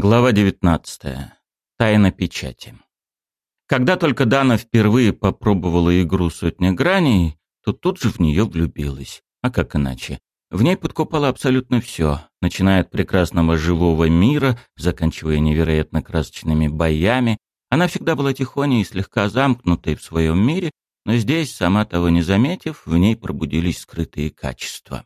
Глава 19. Тайна печати. Когда только Дана впервые попробовала игру «Сотня граней», то тут же в нее влюбилась. А как иначе? В ней подкупало абсолютно все, начиная от прекрасного живого мира, заканчивая невероятно красочными боями. Она всегда была тихоней и слегка замкнутой в своем мире, но здесь, сама того не заметив, в ней пробудились скрытые качества.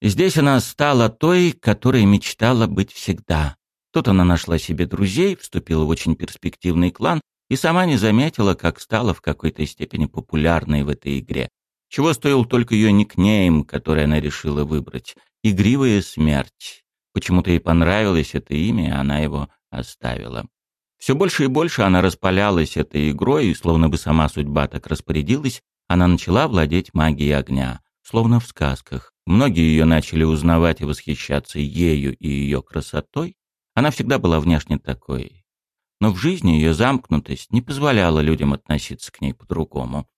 И здесь она стала той, которой мечтала быть всегда. Тут она нашла себе друзей, вступила в очень перспективный клан и сама не заметила, как стала в какой-то степени популярной в этой игре. Чего стоил только ее никнейм, который она решила выбрать. «Игривая смерть». Почему-то ей понравилось это имя, и она его оставила. Все больше и больше она распалялась этой игрой, и словно бы сама судьба так распорядилась, она начала владеть магией огня, словно в сказках. Многие ее начали узнавать и восхищаться ею и ее красотой, она всегда была внешне такой. Но в жизни ее замкнутость не позволяла людям относиться к ней по-другому.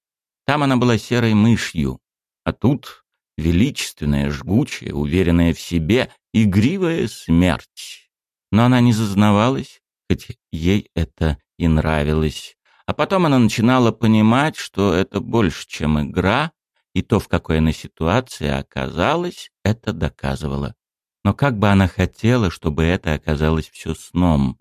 Там она была серой мышью, а тут величественная, жгучая, уверенная в себе, игривая смерть. Но она не зазнавалась, хоть ей это и нравилось. А потом она начинала понимать, что это больше, чем игра, и то, в какой она ситуации оказалась, это доказывало. Но как бы она хотела, чтобы это оказалось все сном.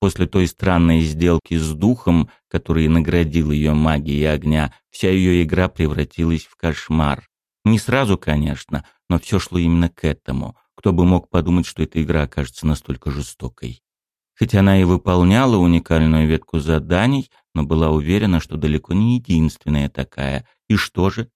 После той странной сделки с духом, который наградил ее магией огня, вся ее игра превратилась в кошмар. Не сразу, конечно, но все шло именно к этому. Кто бы мог подумать, что эта игра окажется настолько жестокой. Хоть она и выполняла уникальную ветку заданий, но была уверена, что далеко не единственная такая. И что же?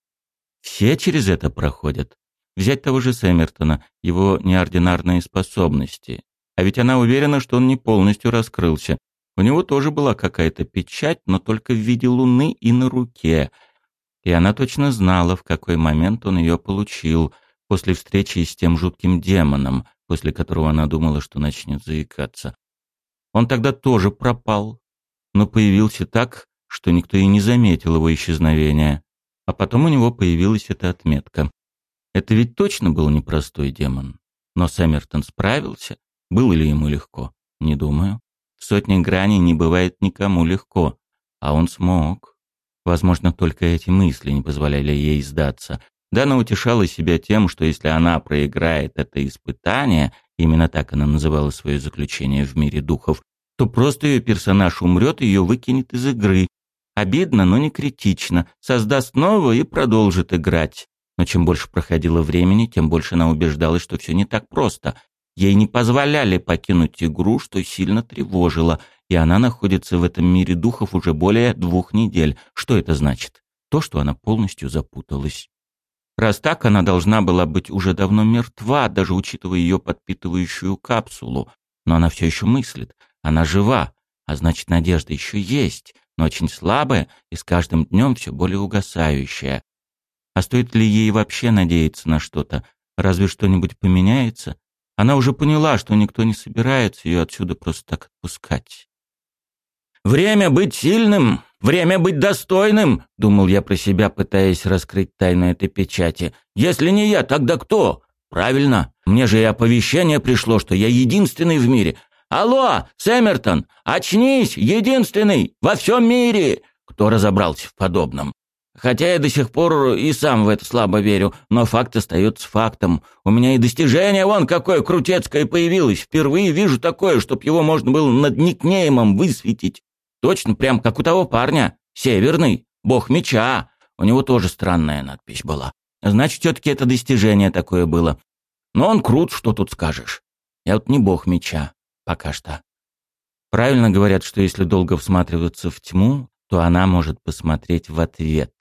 Все через это проходят. Взять того же Сэммертона, его неординарные способности. А ведь она уверена, что он не полностью раскрылся. У него тоже была какая-то печать, но только в виде луны и на руке. И она точно знала, в какой момент он ее получил, после встречи с тем жутким демоном, после которого она думала, что начнет заикаться. Он тогда тоже пропал, но появился так, что никто и не заметил его исчезновения. А потом у него появилась эта отметка. Это ведь точно был непростой демон. Но Сэммертон справился. Было ли ему легко? Не думаю. В сотне граней не бывает никому легко. А он смог. Возможно, только эти мысли не позволяли ей сдаться. Дана утешала себя тем, что если она проиграет это испытание, именно так она называла свое заключение в мире духов, то просто ее персонаж умрет и ее выкинет из игры. Обидно, но не критично. Создаст нового и продолжит играть. Но чем больше проходило времени, тем больше она убеждалась, что все не так просто. Ей не позволяли покинуть игру, что сильно тревожило, и она находится в этом мире духов уже более двух недель. Что это значит? То, что она полностью запуталась. Раз так, она должна была быть уже давно мертва, даже учитывая ее подпитывающую капсулу. Но она все еще мыслит. Она жива, а значит, надежда еще есть, но очень слабая и с каждым днем все более угасающая. А стоит ли ей вообще надеяться на что-то? Разве что-нибудь поменяется? Она уже поняла, что никто не собирается ее отсюда просто так отпускать. «Время быть сильным! Время быть достойным!» — думал я про себя, пытаясь раскрыть тайну этой печати. «Если не я, тогда кто?» «Правильно, мне же и оповещение пришло, что я единственный в мире. Алло, Сэммертон, очнись, единственный во всем мире!» Кто разобрался в подобном? Хотя я до сих пор и сам в это слабо верю, но факт остается фактом. У меня и достижение вон какое крутецкое появилось. Впервые вижу такое, чтоб его можно было над никнеймом высветить. Точно прям как у того парня. Северный, бог меча. У него тоже странная надпись была. Значит, все-таки это достижение такое было. Но он крут, что тут скажешь. Я вот не бог меча. Пока что. Правильно говорят, что если долго всматриваться в тьму, то она может посмотреть в ответ.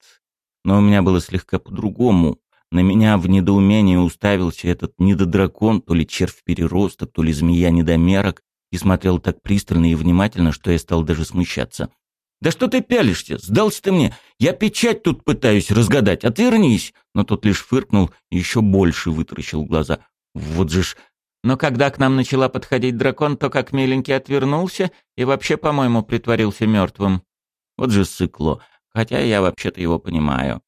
Но у меня было слегка по-другому. На меня в недоумении уставился этот недодракон, то ли червь-переросток, то ли змея-недомерок, и смотрел так пристально и внимательно, что я стал даже смущаться. «Да что ты пялишься? Сдался ты мне! Я печать тут пытаюсь разгадать, отвернись!» Но тот лишь фыркнул и еще больше вытаращил глаза. «Вот же ж...» Но когда к нам начала подходить дракон, то как миленький отвернулся и вообще, по-моему, притворился мертвым. Вот же сыкло. Хотя я вообще-то его понимаю.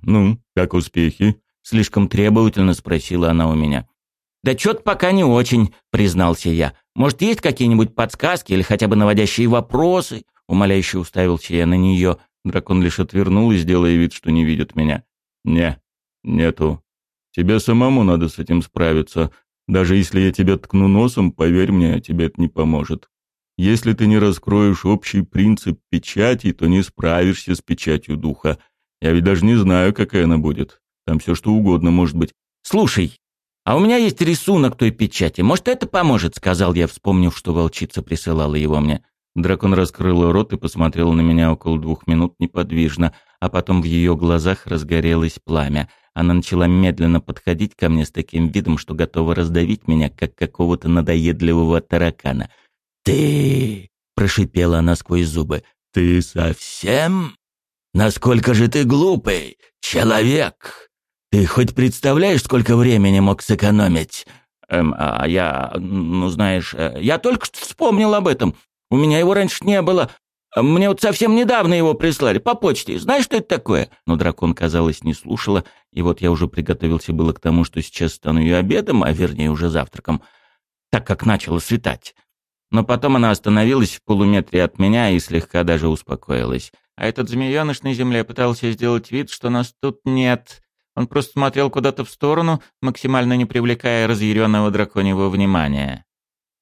«Ну, как успехи?» — слишком требовательно спросила она у меня. «Да чё-то пока не очень», — признался я. Может, есть какие-нибудь подсказки или хотя бы наводящие вопросы?» Умоляюще уставился я на нее. Дракон лишь отвернул и сделая вид, что не видит меня. «Не, нету. Тебе самому надо с этим справиться. Даже если я тебя ткну носом, поверь мне, тебе это не поможет. Если ты не раскроешь общий принцип печати, то не справишься с печатью духа. Я ведь даже не знаю, какая она будет. Там все что угодно может быть. Слушай, а у меня есть рисунок той печати. Может, это поможет, сказал я, вспомнив, что волчица присылала его мне. Дракон раскрыл рот и посмотрел на меня около двух минут неподвижно, а потом в ее глазах разгорелось пламя. Она начала медленно подходить ко мне с таким видом, что готова раздавить меня, как какого-то надоедливого таракана. «Ты...» — прошипела она сквозь зубы. «Ты совсем? Насколько же ты глупый, человек! Ты хоть представляешь, сколько времени мог сэкономить?» «Эм, а я... ну, знаешь, э, я только что вспомнил об этом. У меня его раньше не было. Мне вот совсем недавно его прислали, по почте. Знаешь, что это такое?» Но дракон, казалось, не слушала, и вот я уже приготовился было к тому, что сейчас стану ее обедом, а вернее уже завтраком, так как начало светать. Но потом она остановилась в полуметре от меня и слегка даже успокоилась. А этот змеёныш на земле пытался сделать вид, что нас тут нет. Он просто смотрел куда-то в сторону, максимально не привлекая разъяренного драконьего внимания.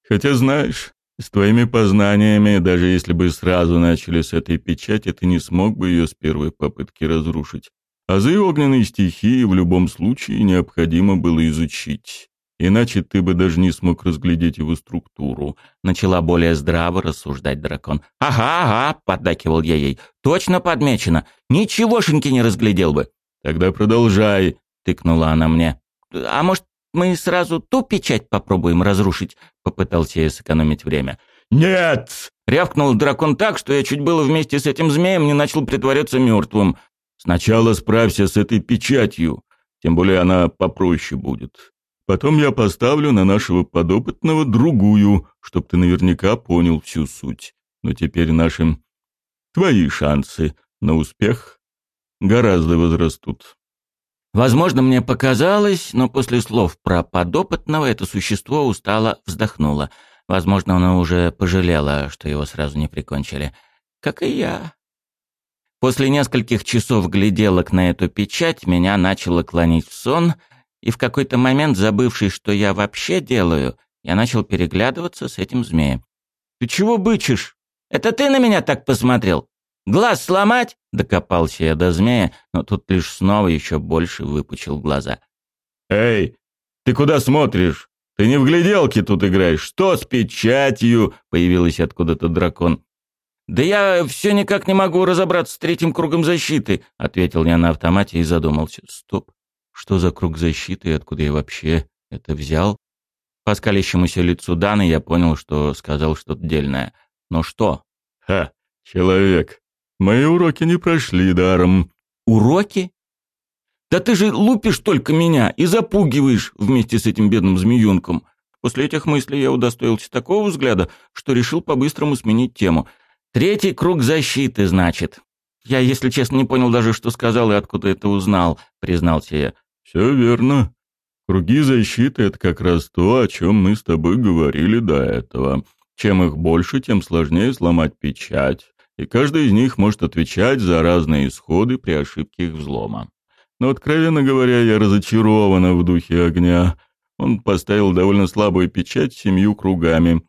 «Хотя знаешь, с твоими познаниями, даже если бы сразу начали с этой печати, ты не смог бы ее с первой попытки разрушить. Азы огненной стихии в любом случае необходимо было изучить. Иначе ты бы даже не смог разглядеть его структуру. Начала более здраво рассуждать дракон. «Ага, ага», — поддакивал я ей. «Точно подмечено. Ничегошеньки не разглядел бы». «Тогда продолжай», — тыкнула она мне. «А может, мы сразу ту печать попробуем разрушить?» — попытался я сэкономить время. «Нет!» — рявкнул дракон так, что я чуть было вместе с этим змеем не начал притворяться мертвым. «Сначала справься с этой печатью, тем более она попроще будет. Потом я поставлю на нашего подопытного другую, чтоб ты наверняка понял всю суть. Но теперь нашим твои шансы на успех гораздо возрастут». Возможно, мне показалось, но после слов про подопытного это существо устало вздохнуло. Возможно, оно уже пожалело, что его сразу не прикончили. Как и я. После нескольких часов гляделок на эту печать меня начало клонить в сон, и в какой-то момент, забывший, что я вообще делаю, я начал переглядываться с этим змеем. «Ты чего бычишь? Это ты на меня так посмотрел? Глаз сломать?» Докопался я до змея, но тут лишь снова еще больше выпучил глаза. «Эй, ты куда смотришь? Ты не в гляделке тут играешь. Что с печатью?» Появилась откуда-то дракон. «Да я все никак не могу разобраться с третьим кругом защиты», ответил я на автомате и задумался. «Стоп, что за круг защиты и откуда я вообще это взял?» По скалящемуся лицу Даны я понял, что сказал что-то дельное. «Но что?» «Ха, человек, Мои уроки не прошли даром. Уроки? Да ты же лупишь только меня и запугиваешь вместе с этим бедным змеюнком. После этих мыслей я удостоился такого взгляда, что решил по-быстрому сменить тему. Третий круг защиты, значит. Я, если честно, не понял даже, что сказал и откуда это узнал, признался я. Все верно. Круги защиты — это как раз то, о чем мы с тобой говорили до этого. Чем их больше, тем сложнее сломать печать и каждый из них может отвечать за разные исходы при ошибке их взлома. Но, откровенно говоря, я разочарована в духе огня. Он поставил довольно слабую печать семью кругами.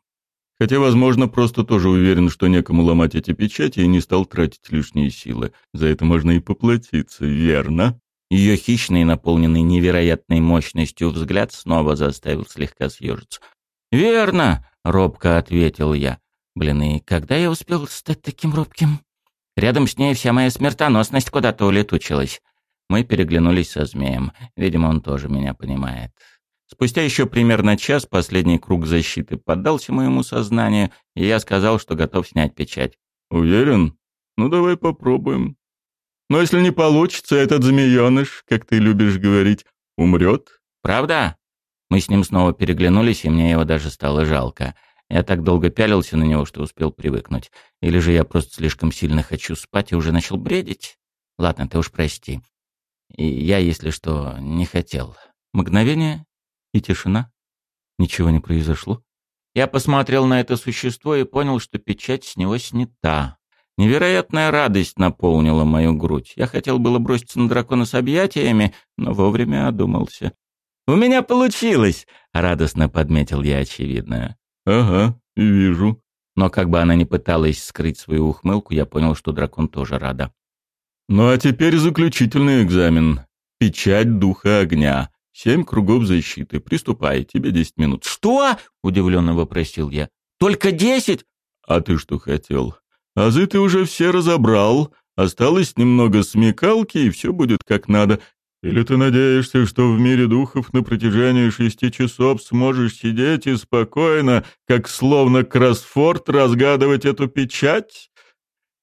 Хотя, возможно, просто тоже уверен, что некому ломать эти печати и не стал тратить лишние силы. За это можно и поплатиться, верно? Ее хищный, наполненный невероятной мощностью взгляд снова заставил слегка съежиться. «Верно!» — робко ответил я. Блин, и когда я успел стать таким робким? Рядом с ней вся моя смертоносность куда-то улетучилась. Мы переглянулись со змеем. Видимо, он тоже меня понимает. Спустя еще примерно час последний круг защиты поддался моему сознанию, и я сказал, что готов снять печать. «Уверен? Ну, давай попробуем. Но если не получится, этот змееныш, как ты любишь говорить, умрет». «Правда?» Мы с ним снова переглянулись, и мне его даже стало жалко. Я так долго пялился на него, что успел привыкнуть. Или же я просто слишком сильно хочу спать и уже начал бредить? Ладно, ты уж прости. И я, если что, не хотел. Мгновение и тишина. Ничего не произошло. Я посмотрел на это существо и понял, что печать с него снята. Невероятная радость наполнила мою грудь. Я хотел было броситься на дракона с объятиями, но вовремя одумался. «У меня получилось!» — радостно подметил я очевидное. «Ага, вижу». Но как бы она ни пыталась скрыть свою ухмылку, я понял, что дракон тоже рада. «Ну а теперь заключительный экзамен. Печать духа огня. Семь кругов защиты. Приступай, тебе десять минут». «Что?» — удивленно вопросил я. «Только десять?» «А ты что хотел? Азы ты уже все разобрал. Осталось немного смекалки, и все будет как надо. Или ты надеешься, что в мире духов на протяжении шести часов сможешь сидеть и спокойно, как словно кроссфорд, разгадывать эту печать?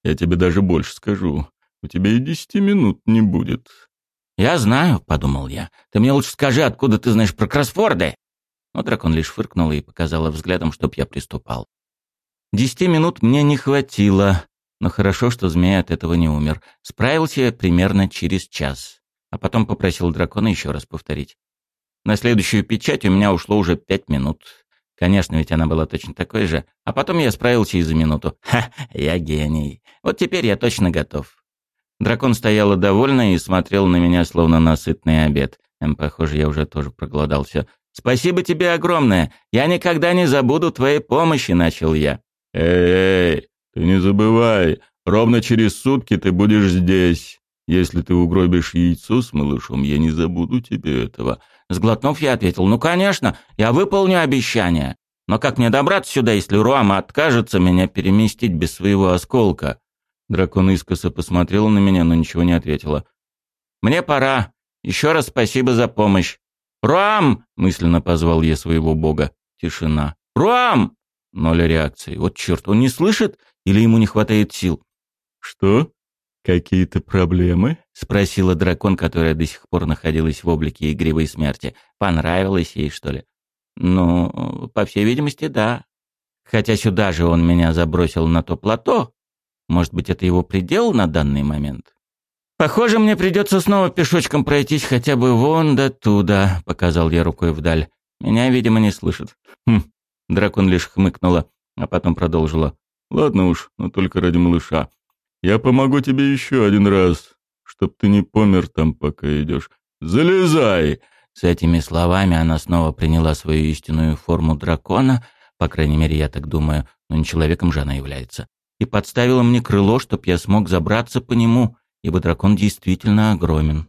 Я тебе даже больше скажу. У тебя и десяти минут не будет. «Я знаю», — подумал я. «Ты мне лучше скажи, откуда ты знаешь про кроссфорды?» Но дракон лишь фыркнул и показала взглядом, чтоб я приступал. Десяти минут мне не хватило, но хорошо, что змея от этого не умер. Справился я примерно через час а потом попросил дракона еще раз повторить. На следующую печать у меня ушло уже пять минут. Конечно, ведь она была точно такой же. А потом я справился и за минуту. Ха, я гений. Вот теперь я точно готов. Дракон стоял довольно и смотрел на меня, словно на сытный обед. Эм, похоже, я уже тоже проголодался. «Спасибо тебе огромное. Я никогда не забуду твоей помощи», — начал я. «Эй, ты не забывай. Ровно через сутки ты будешь здесь. Если ты угробишь яйцо с малышом, я не забуду тебе этого». Сглотнув, я ответил, «Ну, конечно, я выполню обещание. Но как мне добраться сюда, если Руама откажется меня переместить без своего осколка?» Дракон искоса посмотрела на меня, но ничего не ответила. «Мне пора. Еще раз спасибо за помощь». «Руам!» — мысленно позвал я своего бога. Тишина. «Руам!» Ноль реакции. Вот черт, он не слышит или ему не хватает сил? «Что?» «Какие-то проблемы?» — спросила дракон, которая до сих пор находилась в облике игривой смерти. «Понравилось ей, что ли?» «Ну, по всей видимости, да. Хотя сюда же он меня забросил на то плато. Может быть, это его предел на данный момент?» «Похоже, мне придется снова пешочком пройтись хотя бы вон до туда», — показал я рукой вдаль. «Меня, видимо, не слышит». «Хм». Дракон лишь хмыкнула, а потом продолжила. «Ладно уж, но только ради малыша. Я помогу тебе еще один раз, чтоб ты не помер там, пока идешь. Залезай!» С этими словами она снова приняла свою истинную форму дракона, по крайней мере, я так думаю, но не человеком же она является, и подставила мне крыло, чтоб я смог забраться по нему, ибо дракон действительно огромен.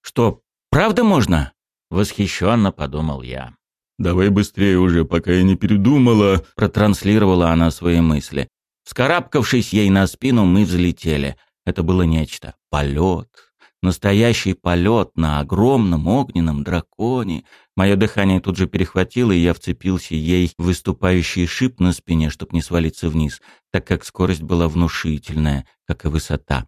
«Что, правда можно?» — восхищенно подумал я. «Давай быстрее уже, пока я не передумала», — протранслировала она свои мысли. Вскарабкавшись ей на спину, мы взлетели. Это было нечто. Полет. Настоящий полет на огромном огненном драконе. Мое дыхание тут же перехватило, и я вцепился ей в выступающий шип на спине, чтобы не свалиться вниз, так как скорость была внушительная, как и высота.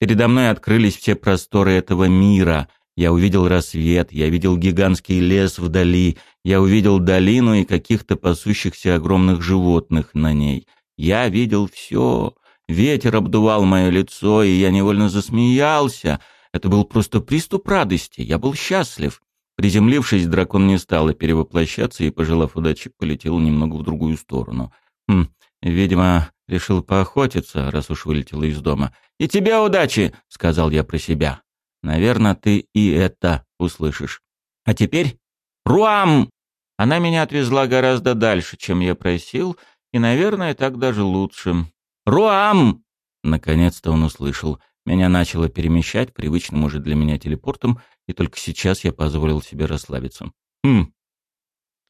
Передо мной открылись все просторы этого мира. Я увидел рассвет, я видел гигантский лес вдали, я увидел долину и каких-то пасущихся огромных животных на ней — я видел все. Ветер обдувал мое лицо, и я невольно засмеялся. Это был просто приступ радости. Я был счастлив. Приземлившись, дракон не стал перевоплощаться и, пожелав удачи, полетел немного в другую сторону. Хм, видимо, решил поохотиться, раз уж вылетел из дома. «И тебе удачи!» — сказал я про себя. «Наверное, ты и это услышишь. А теперь... Руам!» Она меня отвезла гораздо дальше, чем я просил, — и, наверное, так даже лучше. «Руам!» Наконец-то он услышал. Меня начало перемещать привычным уже для меня телепортом, и только сейчас я позволил себе расслабиться. «Хм,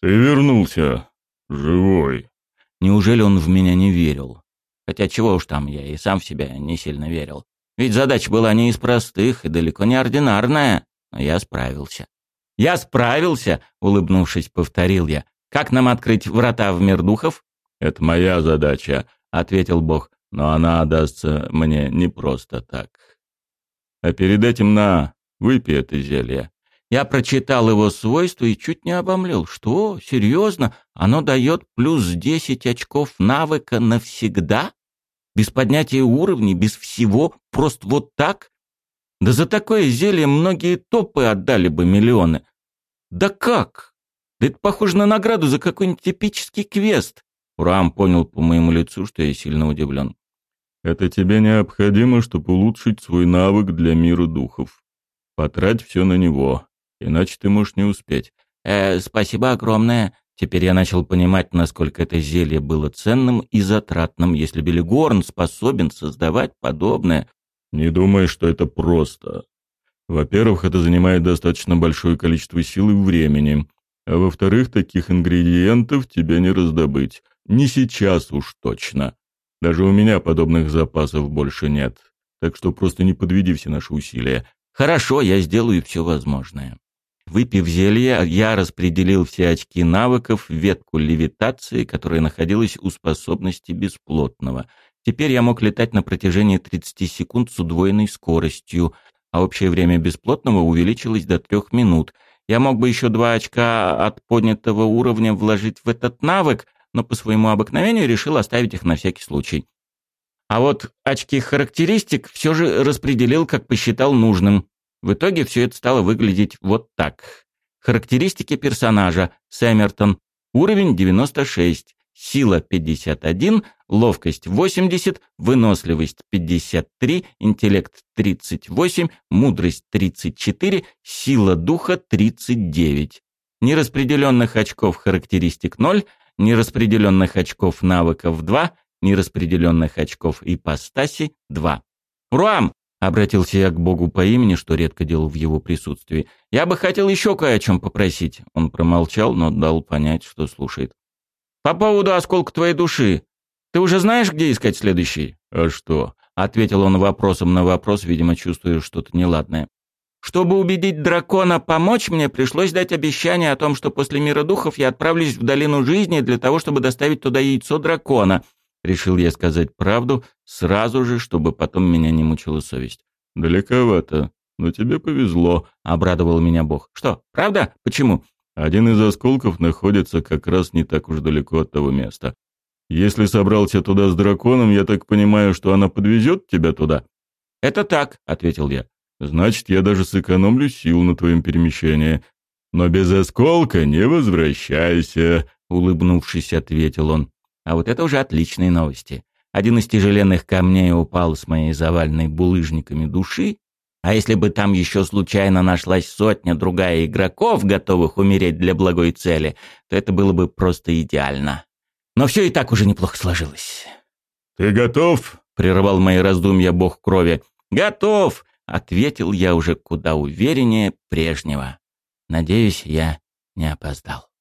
ты вернулся. Живой». Неужели он в меня не верил? Хотя чего уж там, я и сам в себя не сильно верил. Ведь задача была не из простых и далеко не ординарная, но я справился. «Я справился!» — улыбнувшись, повторил я. «Как нам открыть врата в мир духов?» «Это моя задача», — ответил Бог, «но она отдастся мне не просто так. А перед этим на, выпей это зелье». Я прочитал его свойства и чуть не обомлел. Что? Серьезно? Оно дает плюс 10 очков навыка навсегда? Без поднятия уровней, без всего, просто вот так? Да за такое зелье многие топы отдали бы миллионы. Да как? Да это похоже на награду за какой-нибудь эпический квест. Урам понял по моему лицу, что я сильно удивлен. Это тебе необходимо, чтобы улучшить свой навык для мира духов. Потрать все на него, иначе ты можешь не успеть. Э, спасибо огромное. Теперь я начал понимать, насколько это зелье было ценным и затратным, если Белигорн способен создавать подобное. Не думай, что это просто. Во-первых, это занимает достаточно большое количество сил и времени. А во-вторых, таких ингредиентов тебе не раздобыть. Не сейчас уж точно. Даже у меня подобных запасов больше нет. Так что просто не подведи все наши усилия. Хорошо, я сделаю все возможное. Выпив зелье, я распределил все очки навыков в ветку левитации, которая находилась у способности бесплотного. Теперь я мог летать на протяжении 30 секунд с удвоенной скоростью, а общее время бесплотного увеличилось до трех минут. Я мог бы еще два очка от поднятого уровня вложить в этот навык, но по своему обыкновению решил оставить их на всякий случай. А вот очки характеристик все же распределил, как посчитал нужным. В итоге все это стало выглядеть вот так. Характеристики персонажа. Сэмертон. Уровень 96. Сила 51, ловкость 80, выносливость 53, интеллект 38, мудрость 34, сила духа 39. Нераспределенных очков характеристик 0, нераспределенных очков навыков 2, нераспределенных очков ипостаси 2. «Руам!» — обратился я к Богу по имени, что редко делал в его присутствии. «Я бы хотел еще кое о чем попросить». Он промолчал, но дал понять, что слушает. «По поводу осколка твоей души. Ты уже знаешь, где искать следующий?» «А что?» — ответил он вопросом на вопрос, видимо, чувствуя что-то неладное. Чтобы убедить дракона помочь мне, пришлось дать обещание о том, что после мира духов я отправлюсь в долину жизни для того, чтобы доставить туда яйцо дракона. Решил я сказать правду сразу же, чтобы потом меня не мучила совесть. Далековато, но тебе повезло, обрадовал меня Бог. Что? Правда? Почему? Один из осколков находится как раз не так уж далеко от того места. Если собрался туда с драконом, я так понимаю, что она подвезет тебя туда? Это так, ответил я. Значит, я даже сэкономлю сил на твоем перемещении. Но без осколка не возвращайся, улыбнувшись, ответил он. А вот это уже отличные новости. Один из тяжеленных камней упал с моей заваленной булыжниками души, а если бы там еще случайно нашлась сотня другая игроков, готовых умереть для благой цели, то это было бы просто идеально. Но все и так уже неплохо сложилось. «Ты готов?» — прервал мои раздумья бог крови. «Готов!» ответил я уже куда увереннее прежнего. Надеюсь, я не опоздал.